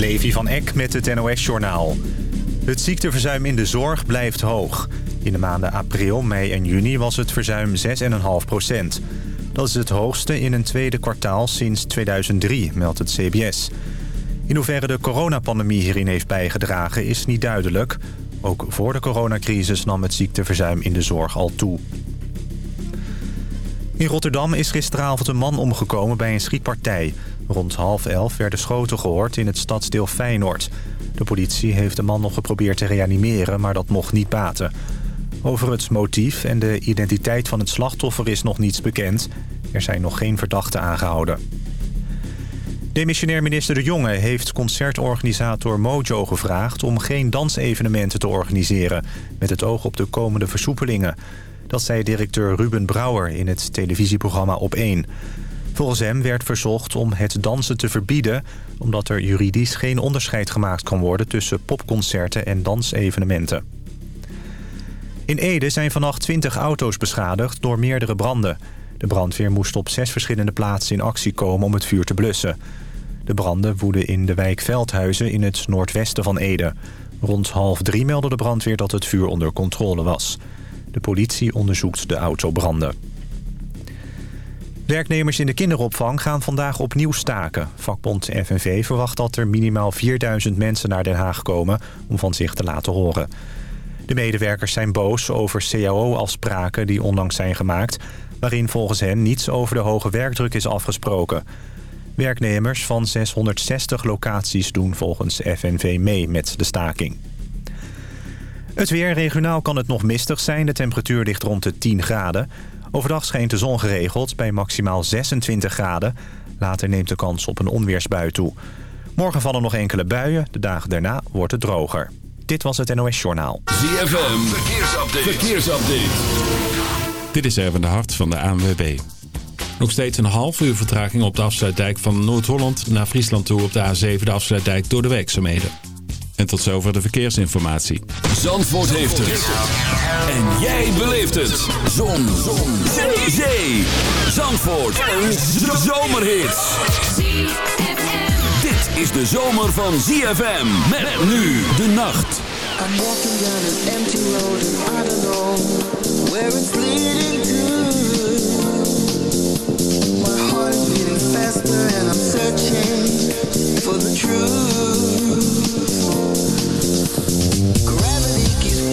Levi van Eck met het NOS-journaal. Het ziekteverzuim in de zorg blijft hoog. In de maanden april, mei en juni was het verzuim 6,5 procent. Dat is het hoogste in een tweede kwartaal sinds 2003, meldt het CBS. In hoeverre de coronapandemie hierin heeft bijgedragen is niet duidelijk. Ook voor de coronacrisis nam het ziekteverzuim in de zorg al toe. In Rotterdam is gisteravond een man omgekomen bij een schietpartij. Rond half elf werden schoten gehoord in het stadsdeel Feyenoord. De politie heeft de man nog geprobeerd te reanimeren, maar dat mocht niet baten. Over het motief en de identiteit van het slachtoffer is nog niets bekend. Er zijn nog geen verdachten aangehouden. Demissionair minister De Jonge heeft concertorganisator Mojo gevraagd... om geen dansevenementen te organiseren... met het oog op de komende versoepelingen. Dat zei directeur Ruben Brouwer in het televisieprogramma Op1. Volgens hem werd verzocht om het dansen te verbieden... omdat er juridisch geen onderscheid gemaakt kan worden... tussen popconcerten en dansevenementen. In Ede zijn vannacht 20 auto's beschadigd door meerdere branden. De brandweer moest op zes verschillende plaatsen in actie komen om het vuur te blussen. De branden woeden in de wijk Veldhuizen in het noordwesten van Ede. Rond half drie meldde de brandweer dat het vuur onder controle was. De politie onderzoekt de autobranden. Werknemers in de kinderopvang gaan vandaag opnieuw staken. Vakbond FNV verwacht dat er minimaal 4000 mensen naar Den Haag komen om van zich te laten horen. De medewerkers zijn boos over cao-afspraken die onlangs zijn gemaakt... waarin volgens hen niets over de hoge werkdruk is afgesproken. Werknemers van 660 locaties doen volgens FNV mee met de staking. Het weer regionaal kan het nog mistig zijn. De temperatuur ligt rond de 10 graden. Overdag schijnt de zon geregeld bij maximaal 26 graden. Later neemt de kans op een onweersbui toe. Morgen vallen nog enkele buien. De dagen daarna wordt het droger. Dit was het NOS Journaal. ZFM, verkeersupdate. verkeersupdate. Dit is Erwin de Hart van de ANWB. Nog steeds een half uur vertraging op de afsluitdijk van Noord-Holland naar Friesland toe op de A7, de afsluitdijk door de werkzaamheden. En tot zover de verkeersinformatie. Zandvoort heeft het. En jij beleeft het. Zon. Zon. Zee. Zee. Zandvoort. Een zomerhit. Dit is de zomer van ZFM. Met nu de nacht. I'm walking down an empty road and I don't know where it's leading to. My heart is beating faster and I'm searching for the truth.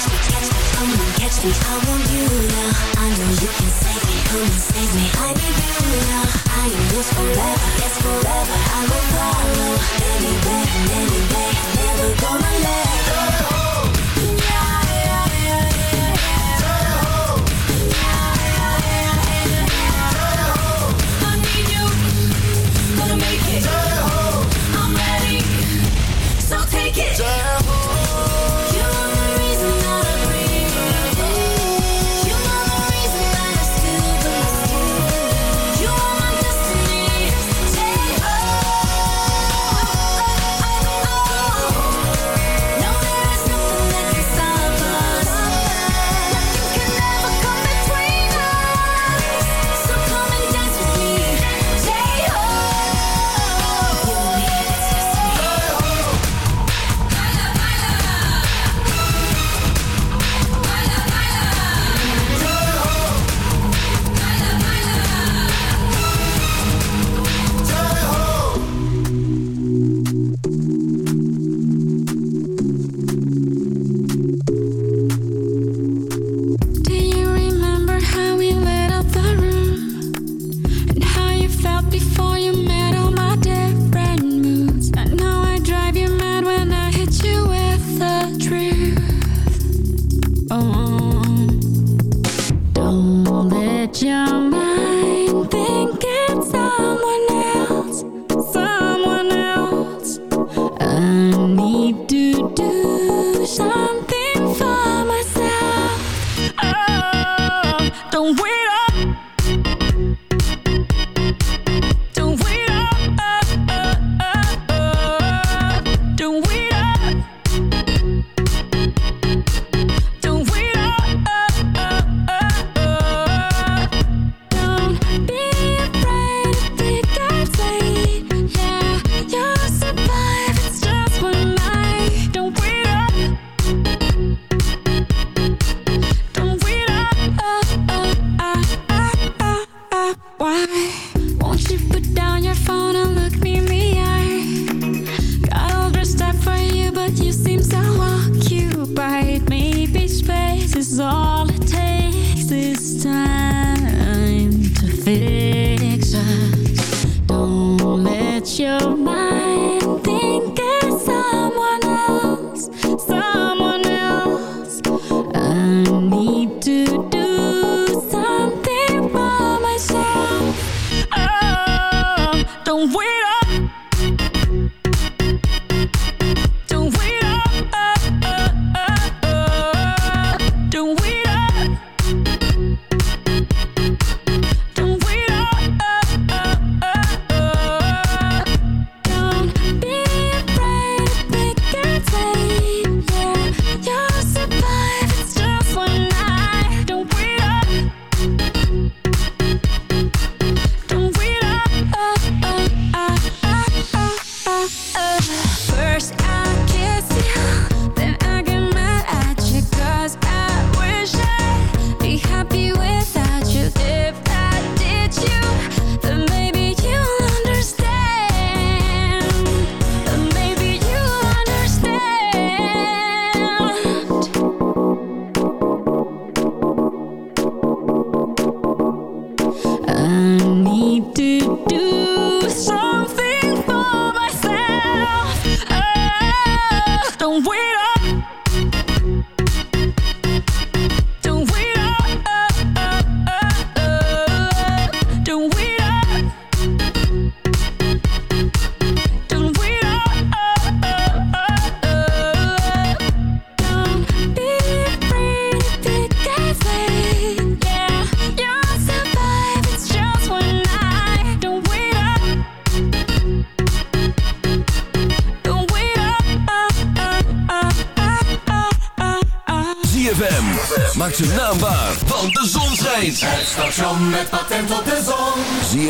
come and catch me. I want you now. I know you can save me, come and save me. I need you now. I forever, forever. I will follow. Never. Yeah. don't wait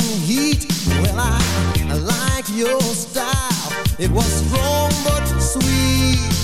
heat. Well, I like your style. It was strong but sweet.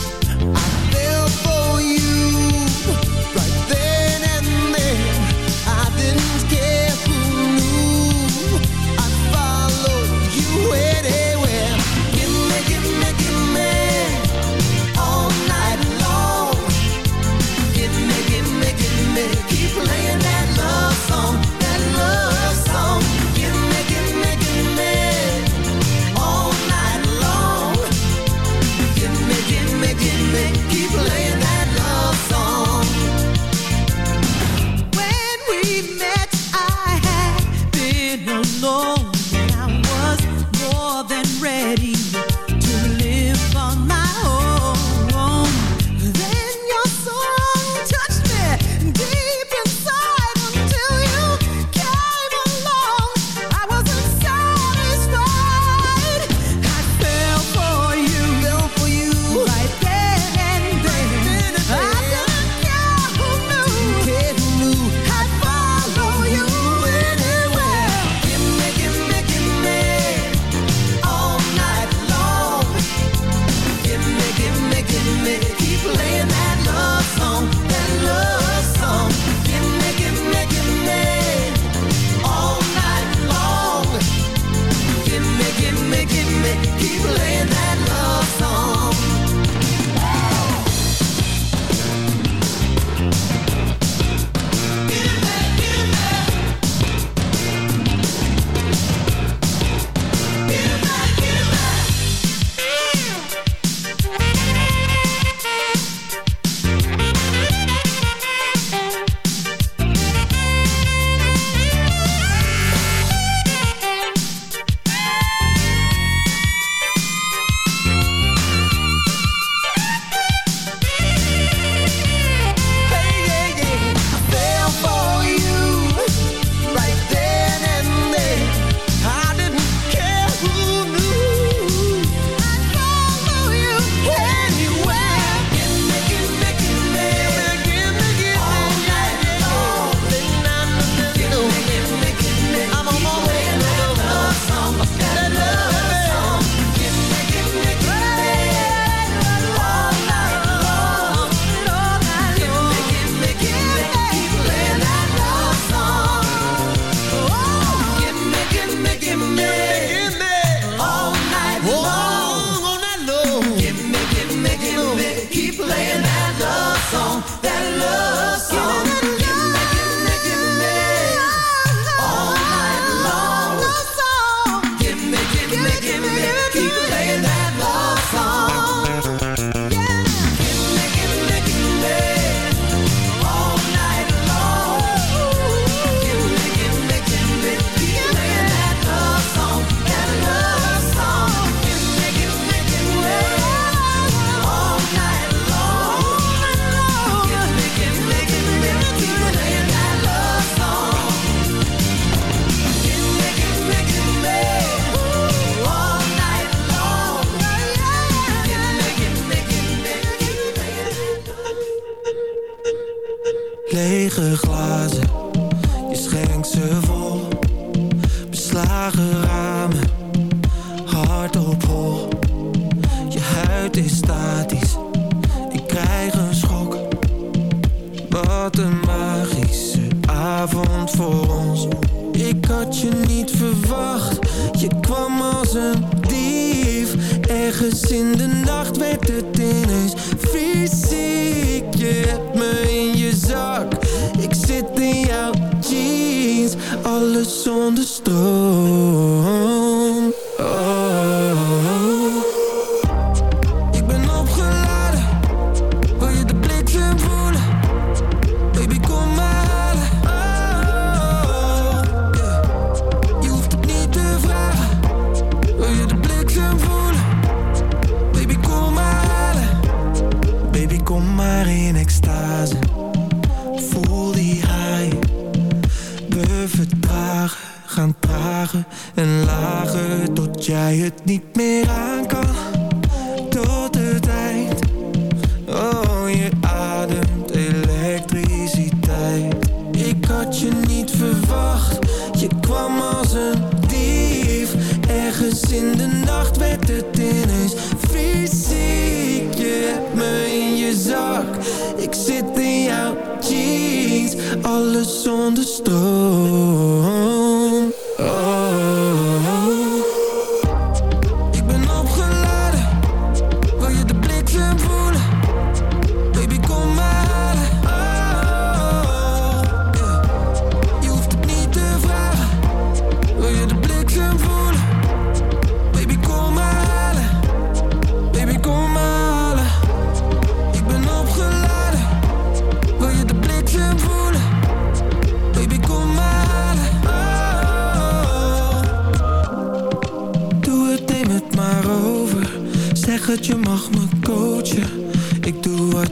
beslagen ramen, hart op. Je huid is statisch, ik krijg een schok. Wat een magische avond voor ons. Ik had je niet verwacht, je kwam als een dief. Ergens in de nacht werd het zonder stroom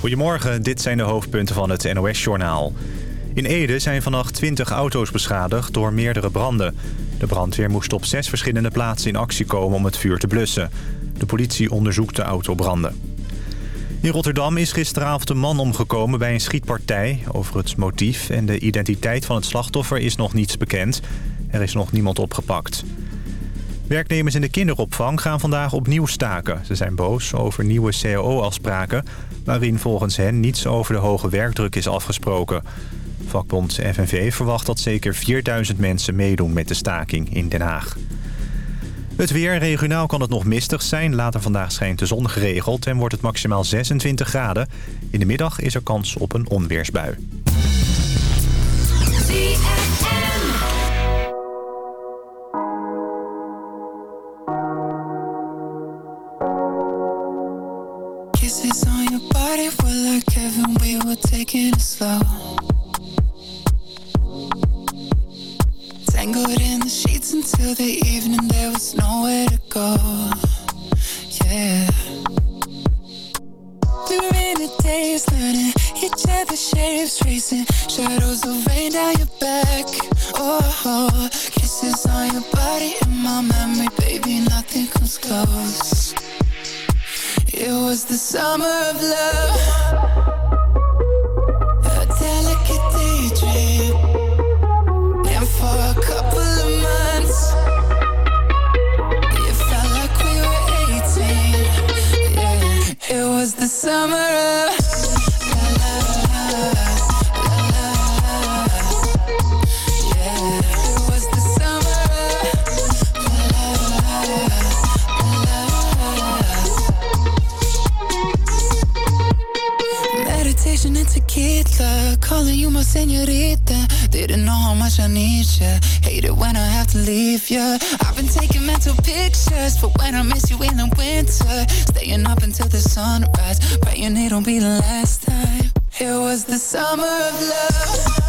Goedemorgen, dit zijn de hoofdpunten van het NOS-journaal. In Ede zijn vannacht 20 auto's beschadigd door meerdere branden. De brandweer moest op zes verschillende plaatsen in actie komen om het vuur te blussen. De politie onderzoekt de autobranden. In Rotterdam is gisteravond een man omgekomen bij een schietpartij. Over het motief en de identiteit van het slachtoffer is nog niets bekend. Er is nog niemand opgepakt. Werknemers in de kinderopvang gaan vandaag opnieuw staken. Ze zijn boos over nieuwe cao-afspraken... waarin volgens hen niets over de hoge werkdruk is afgesproken. Vakbond FNV verwacht dat zeker 4000 mensen meedoen met de staking in Den Haag. Het weer, regionaal kan het nog mistig zijn. Later vandaag schijnt de zon geregeld en wordt het maximaal 26 graden. In de middag is er kans op een onweersbui. It was the summer of love. Senorita. Didn't know how much I need ya. Hate it when I have to leave ya. I've been mental pictures For when I miss you in the winter. Staying up until the sunrise Praying it'll be the last time. It was the summer of love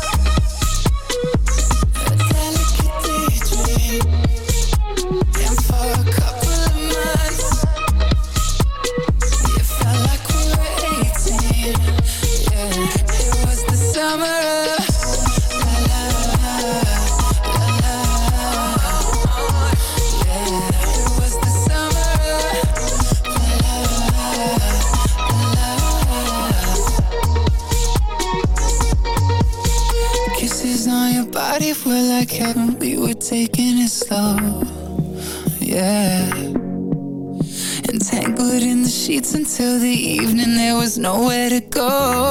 until the evening, there was nowhere to go.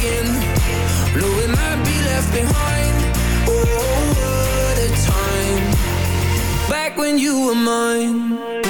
again, knowing I'd be left behind. Oh, what a time back when you were mine.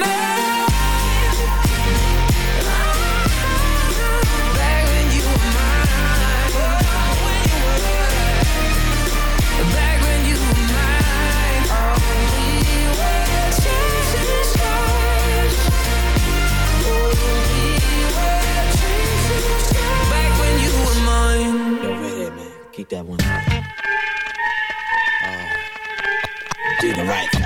That one. Uh, do the right thing.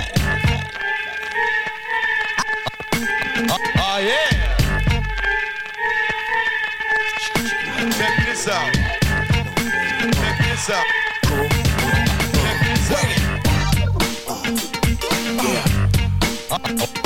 Oh, yeah. Check this out. Check this out. Check this out. Oh, yeah.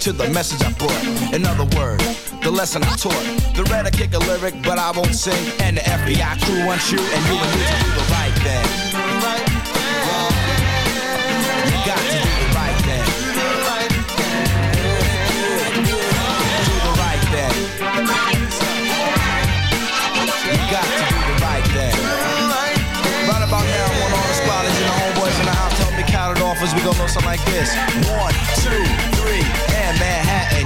to the message I brought. In other words, the lesson I taught. The red I kick a lyric, but I won't sing. And the FBI crew wants you, and you will need to do the right thing. You got to do the right thing. Do the right thing. You got to do the right thing. Right about now, one on the spot and the homeboys in the house. Tell me count it off as we go, something like this. One, two.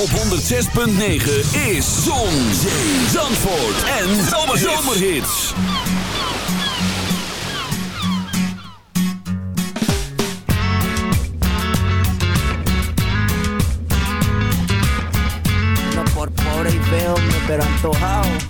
op 106.9 is Zon, Zandvoort en Zomerhits. No me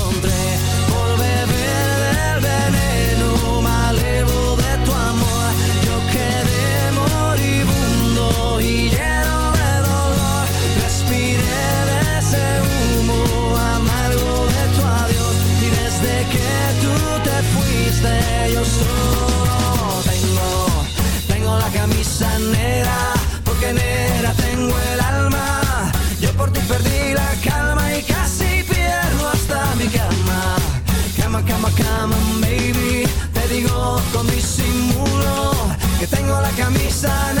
sun